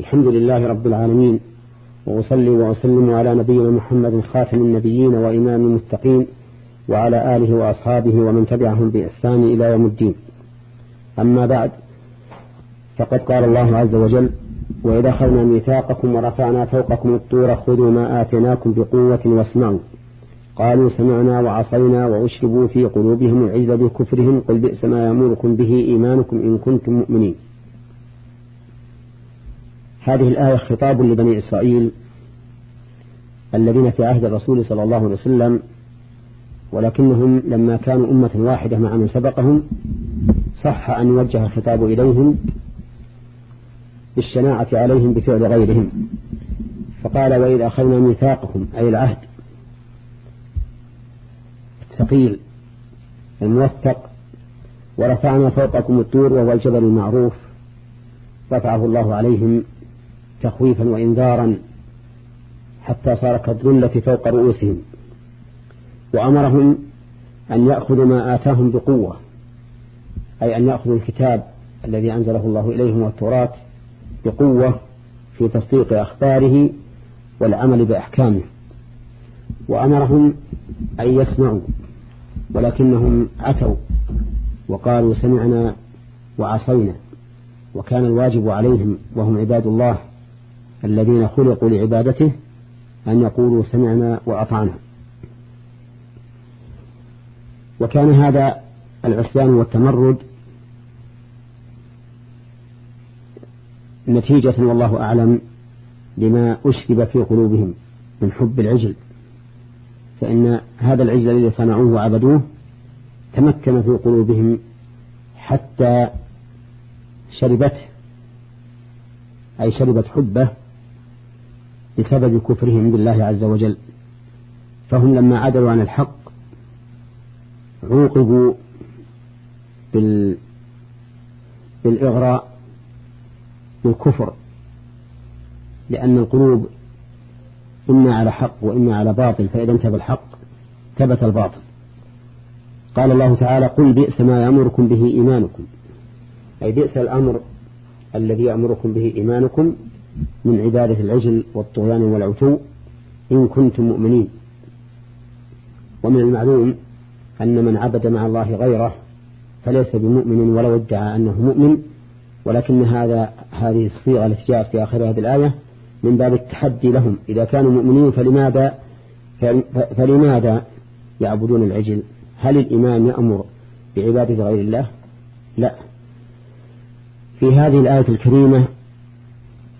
الحمد لله رب العالمين وأصلي وأسلم على نبينا محمد خاتم النبيين وإمام المتقين وعلى آله وأصحابه ومن تبعهم بإحسان إلى يوم الدين. أما بعد فقد قال الله عز وجل وإذا أخذنا ميثاقكم ورفعنا فوقكم الطور خذوا ما آتيناكم بقوة واسمعوا. قالوا سمعنا وعصينا وأشربوا في قلوبهم العزة بكفرهم قل بئس ما يأمركم به إيمانكم إن كنتم مؤمنين. هذه الآية خطاب لبني إسرائيل الذين في عهد الرسول صلى الله عليه وسلم ولكنهم لما كانوا أمة واحدة مع من سبقهم صح أن يوجه الخطاب إليهم بالشناعة عليهم بفعل غيرهم. فقال وإذ أخذنا ميثاقهم أي العهد الثقيل الموثق ورفعنا فوقكم الطور وهو الجبل المعروف رفعه الله عليهم تخويفا وإنذارا حتى صار كالظلة فوق رؤوسهم. وأمرهم أن يأخذوا ما آتاهم بقوة أي أن يأخذوا الكتاب الذي أنزله الله إليهم والتوراة بقوة في تصديق أخباره والعمل بأحكامه. وأمرهم أن يسمعوا ولكنهم أتوا وقالوا سمعنا وعصينا وكان الواجب عليهم وهم عباد الله الذين خلقوا لعبادته أن يقولوا سمعنا وأطعنا. وكان هذا العصيان والتمرد نتيجة والله أعلم لما أشرب في قلوبهم من حب العجل. فإن هذا العجل الذي صنعوه وعبدوه تمكن في قلوبهم حتى شربته أي شربت حبه بسبب كفرهم بالله عز وجل. فهم لما عدلوا عن الحق عوقبوا بال بالإغراء بالكفر. لأن القلوب إما على حق وإما على باطل فإذا انتبه الحق ثبت الباطل. قال الله تعالى قل بئس ما يأمركم به إيمانكم. أي بئس الأمر الذي يأمركم به إيمانكم من عبادة العجل والطغيان والعتو إن كنتم مؤمنين. ومن المعلوم أن من عبد مع الله غيره فليس بمؤمن ولو ادعى أنه مؤمن ولكن هذا هذه الصيغة التي جاءت في آخر هذه الآية من باب التحدي لهم. إذا كانوا مؤمنين فلماذا فلماذا يعبدون العجل؟ هل الإمام يأمر بعبادة غير الله؟ لا. في هذه الآية الكريمة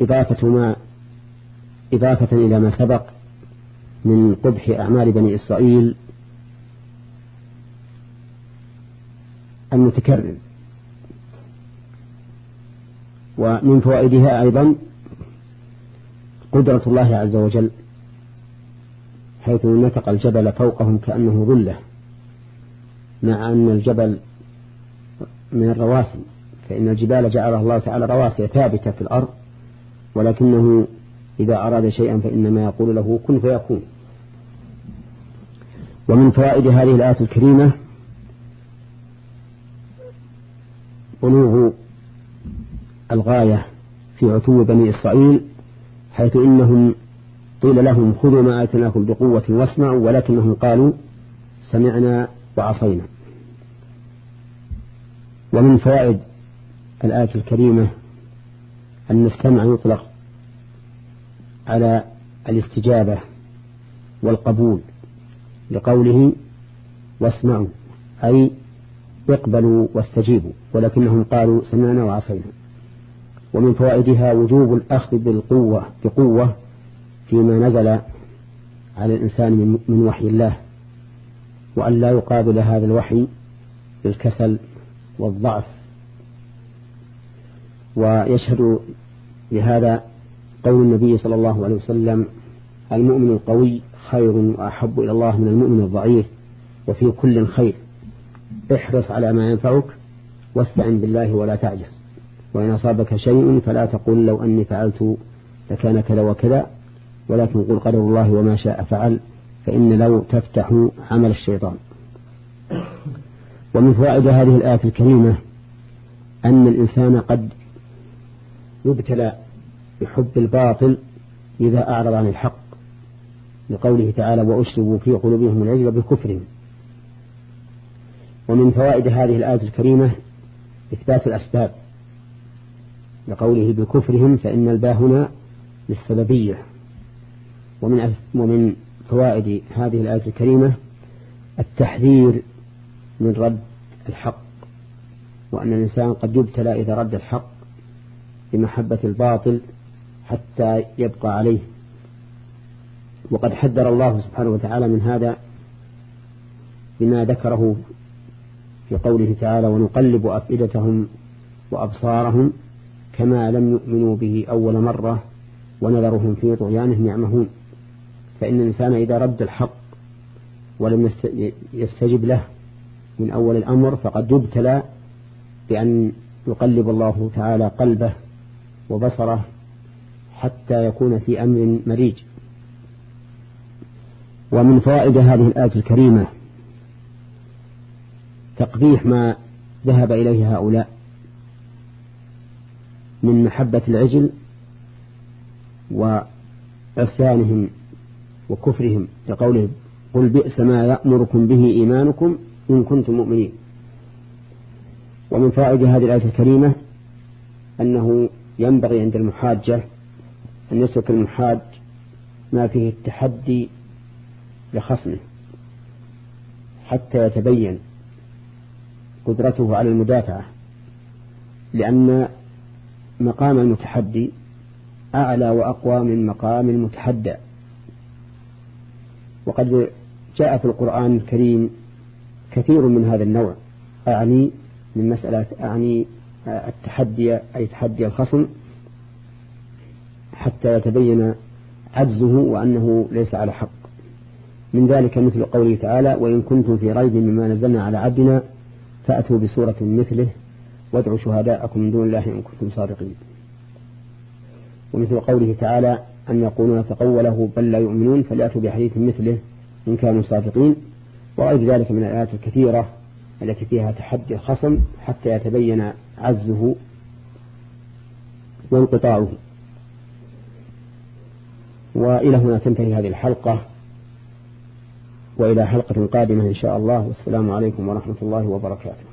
إضافة ما إضافة إلى ما سبق من قبح أعمال بني إسرائيل المتكرر. ومن فوائدها أيضا قدرة الله عز وجل حيث نتق الجبل فوقهم كأنه ظلة مع أن الجبل من الرواسي فإن الجبال جعلها الله تعالى رواسي ثابتة في الأرض ولكنه إذا أراد شيئا فإنما يقول له كن فيكون. ومن فوائد هذه الآية الكريمة بلوغ الغاية في عتو بني إسرائيل حيث إنهم قيل لهم خذوا ما آتناكم بقوة واسمعوا ولكنهم قالوا سمعنا وعصينا. ومن فوائد الآية الكريمة أن السمع يطلق على الاستجابة والقبول لقوله واسمعوا أي اقبلوا واستجيبوا ولكنهم قالوا سمعنا وعصينا. ومن فوائدها وجوب الأخذ بالقوة بقوة فيما نزل على الإنسان من وحي الله وأن لا يقابل هذا الوحي بالكسل والضعف ويشهد لهذا قول النبي صلى الله عليه وسلم المؤمن القوي خير وأحب إلى الله من المؤمن الضعيف وفي كل خير. احرص على ما ينفعك واستعن بالله ولا تعجز. وإن أصابك شيء فلا تقول لو أني فعلت لكان كذا وكذا ولكن قل قدر الله وما شاء فعل فإن لو تفتح عمل الشيطان. ومن فوائد هذه الآية الكريمة أن الإنسان قد يبتلى بحب الباطل إذا أعرض عن الحق لقوله تعالى وأشربوا في قلوبهم العجل بكفرهم. ومن فوائد هذه الآية الكريمة إثبات الأسباب لقوله بكفرهم فإن الباء هنا للسببية. ومن ومن فوائد هذه الآية الكريمة التحذير من رد الحق وأن الإنسان قد يبتلى إذا رد الحق بمحبة الباطل حتى يبقى عليه. وقد حذر الله سبحانه وتعالى من هذا بما ذكره في قوله تعالى ونقلب أفئدتهم وأبصارهم كما لم يؤمنوا به أول مرة ونذرهم في طغيانهم يعمهون. فإن الإنسان إذا رد الحق ولم يستجب له من أول الأمر فقد يبتلى بأن يقلب الله تعالى قلبه وبصره حتى يكون في أمر مريج. ومن فوائد هذه الآية الكريمة تقبيح ما ذهب إليه هؤلاء من محبة العجل وعصيانهم وكفرهم لقوله قل بئس ما يأمركم به إيمانكم إن كنتم مؤمنين. ومن فائد هذه الآية الكريمة أنه ينبغي عند المحاجة أن يسلك المحاج ما فيه التحدي لخصمه حتى يتبين قدرته على المدافعة لأن مقام المتحدي أعلى وأقوى من مقام المتحدى. وقد جاء في القرآن الكريم كثير من هذا النوع أعني من مسألة أعني التحدي أي تحدي الخصم حتى يتبين عجزه وأنه ليس على حق. من ذلك مثل قوله تعالى وإن كنتم في ريب مما نزلنا على عبدنا فأتوا بسورة مثله وادعوا شهداءكم من دون الله إن كنتم صادقين. ومثل قوله تعالى أن يقولون تقوله بل لا يؤمنون فليأتوا بحديث مثله إن كانوا صادقين. وغير ذلك من الآيات الكثيرة التي فيها تحدي الخصم حتى يتبين عزه وانقطاعه. وإلى هنا تنتهي هذه الحلقة وإلى حلقة قادمة إن شاء الله. والسلام عليكم ورحمة الله وبركاته.